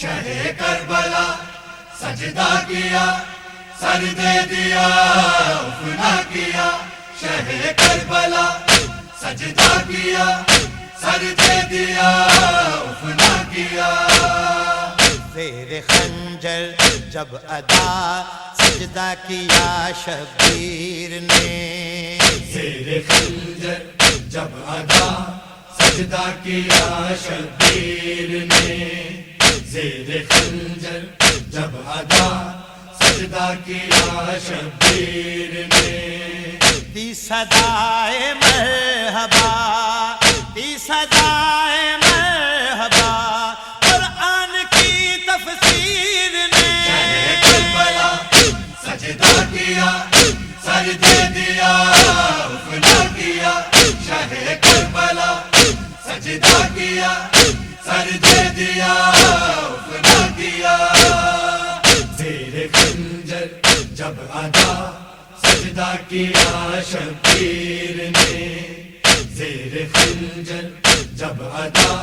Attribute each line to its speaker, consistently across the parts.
Speaker 1: شہ کربلا سجدہ کیا سر دے دیا افنا کیا۔ شہ کربلا سجدہ کیا سر دے دیا افنا کیا۔
Speaker 2: زیر خنجر جب ادا سجدہ کیا شبیر نے۔
Speaker 1: زیر خنجر جب ادا سجدہ کیا شبیر نے۔ زیر خنجر جب ادا سجدہ کیا شبیر نے۔
Speaker 2: دی صدائے مرحبا دی صدائے مرحبا قرآن کی تفسیر نے۔
Speaker 1: کربلا سجدہ کیا سر دے دیا افنا کیا۔ شہ کربلا سجدہ کیا سر دے دیا۔ جب ادا سجدہ کیا شبیر نے زیر خنجر جب ادا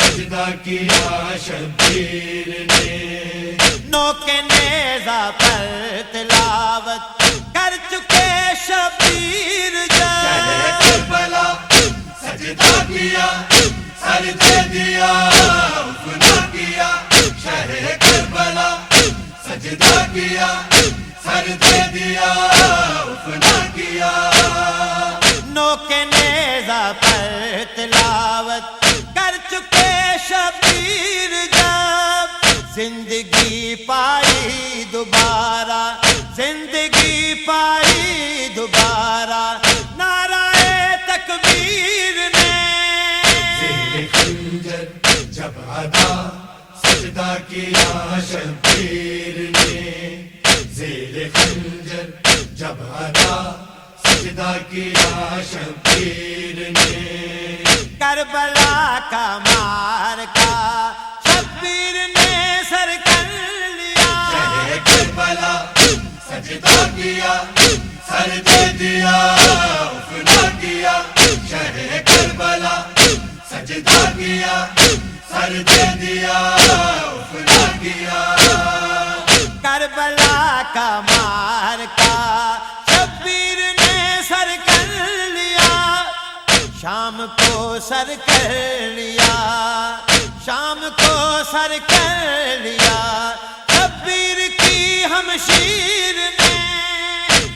Speaker 1: سجدہ کیا شبیر نے۔
Speaker 2: نو کے نیزہ پر تلاوت کر چکے شبیر
Speaker 1: کربلا سجدہ کیا سر دے دیا افنا کیا۔ شہر کربلا سجدہ کیا سر دے دیا افنا کیا۔
Speaker 2: نو کے نیزہ پر تلاوت کر چکے شبیر جب زندگی پائی دوبارہ، زندگی پائی دوبارہ۔ نعرہ تکبیر نے
Speaker 1: خنجر جب ادا، سجدہ کیا شبیر نے۔ زیر خنجر، جب ادا سجدہ کیا شبیر نے۔
Speaker 2: کربلا کا مار کا شبیر نے سر کر لیا۔
Speaker 1: کربلا سجدہ کیا، سر دے دیا افنا کیا۔ شہ کربلا سجدہ کیا، سر دے دیا افنا کیا۔
Speaker 2: کربلا کا مار کا شبیر نے سر کر لیا، شام کو سر کر لیا، شام کو سر کر لیا۔ شبیر کی ہم شیر نے۔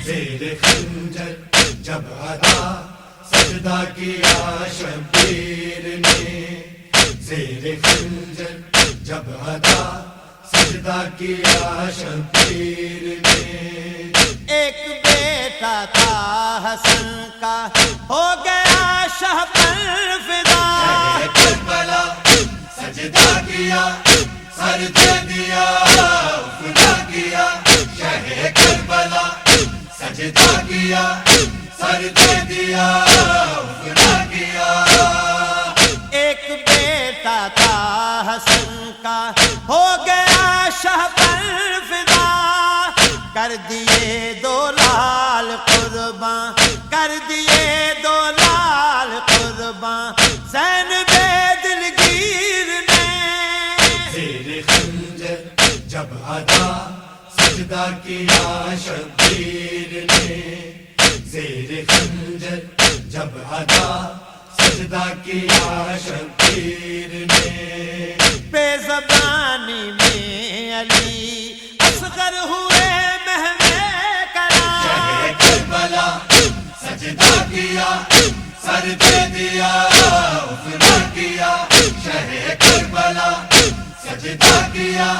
Speaker 1: زیر خنجر جب ادا، سجدہ کیا شبیر نے۔ زیر خنجر جب ادا سجدہ کیا شبیر نے۔
Speaker 2: ایک بیٹا تھا حسن کا ہو گیا شہ پر فدا
Speaker 1: کربلا سجدہ کیا سر دے دیا افنا کیا۔ شہ کربلا سجدہ کیا سر دے دیا افنا کیا۔
Speaker 2: ایک بیٹا تھا حسن کا کر دیے دو لال قرباں کر دیے دو لال قرباں۔ سین بے دلگیر نے
Speaker 1: زیر خنجر جب ادا سجدہ کیا شبیر نے۔ زیر خنجر جب ادا سجدہ کیا شبیر نے۔
Speaker 2: بے زبانی میں علی اصغر ہوئے
Speaker 1: دیا، سر دے دیا افنا کیا شہ کربلا، سجدہ کیا،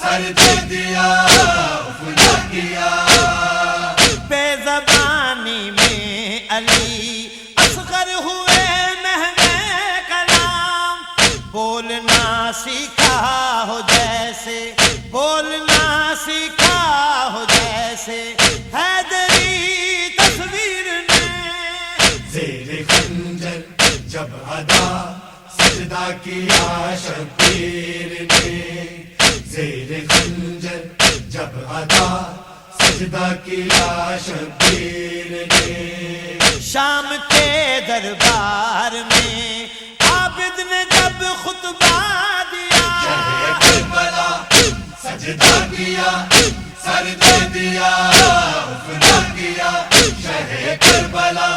Speaker 1: سر دے دیا افنا کیا۔ کیا شبیر نے زیر خنجر جب ادا سجدہ کیا شبیر نے
Speaker 2: شام کے دربار میں عابد نے جب خطبہ دیا
Speaker 1: شہ سجدہ کیا سر دے دیا کیا۔ شہ کربلا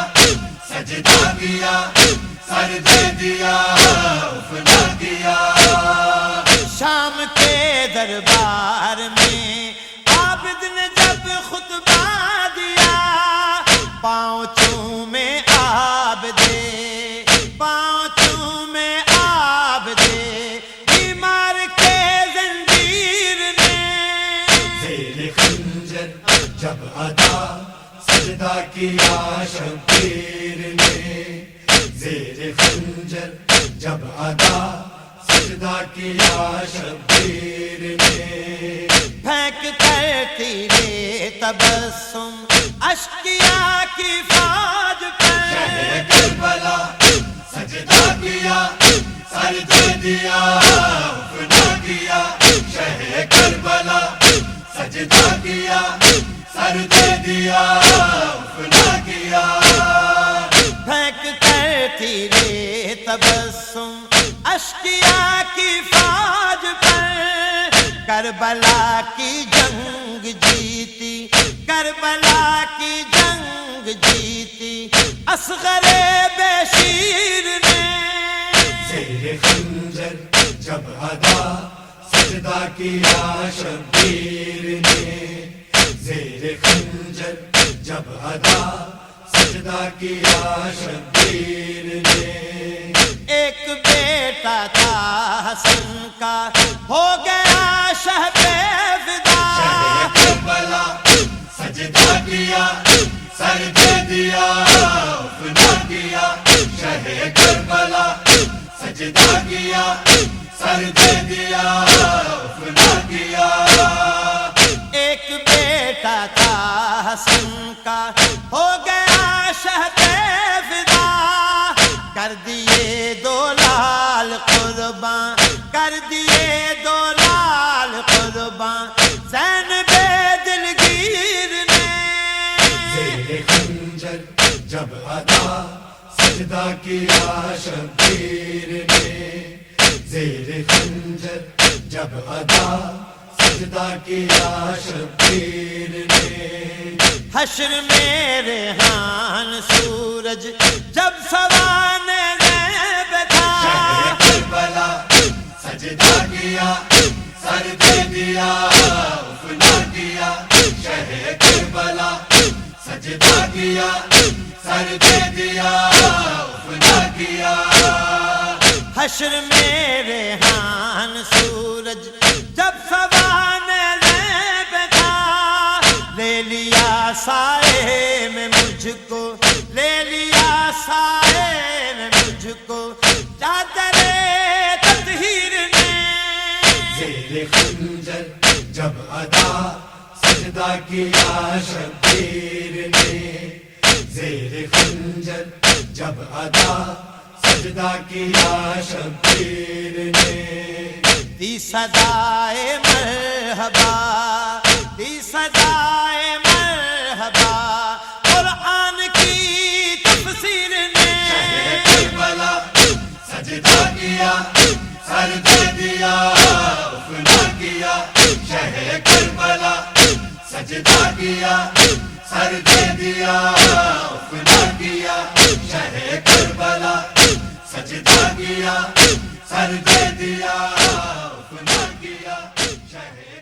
Speaker 1: سجدہ کیا سر دے دیا افنا کیا
Speaker 2: شام کے دربار میں عابد نے جب خطبہ دیا پاؤں چومے آب دے پاؤں چومے آب دے بیمار کے زنجیر نے
Speaker 1: زیر خنجر جب ادا سجدہ کیا شبیر جب ادا سجدہ کیا شبیر نے۔
Speaker 2: پھینک کر تیرے تبسم اشکیا کی
Speaker 1: شہ
Speaker 2: پر
Speaker 1: کربلا سجدہ کیا سر دیا۔ کربلا
Speaker 2: کی جنگ جیتی کربلا کی جنگ جیتی اصغر بشیر نے۔
Speaker 1: زیر خنجر جب ادا سجدہ کیا شبیر نے۔ زیر خنجر جب ادا سجدہ کیا شبیر نے۔
Speaker 2: ایک بیٹا تھا حسن کا ہو گیا شہ پہ فدا۔
Speaker 1: سجدہ کیا سر دیا کیا۔ شہ کربلا سجدہ کیا سر دیا کیا۔
Speaker 2: ایک بیٹا تھا حسن کا ہو گیا شہ
Speaker 1: سجدہ کیا شبیر نے زیر خنجر جب ادا سجدہ کیا شبیر نے
Speaker 2: حشر میرے ہان سورج جب سوان غیب تھا
Speaker 1: کربلا سجدہ کیا، سر دے دیا افنا کیا شہ کربلا سجدہ کیا
Speaker 2: حشر میرے ہان سورج جب سوان غیب تھا، لے لیا سائے میں مجھ کو، لے لیا سائے میں مجھ کو۔ چادر تطہیر نے
Speaker 1: زیر خنجر جب ادا سجدہ کیا شبیر نے۔ زیر خنجر جب ادا سجدہ کیا شبیر نے؟
Speaker 2: دی صدائے مرحبا دی صدائے مرحبا قرآن کی تفسیر نے۔
Speaker 1: کربلا سجدہ کیا سر دیا کیا۔ شہ کربلا سجدہ کیا سر دیا کیا۔ شہ کربلا سجدہ کیا سر دے دیا افنا کیا شہ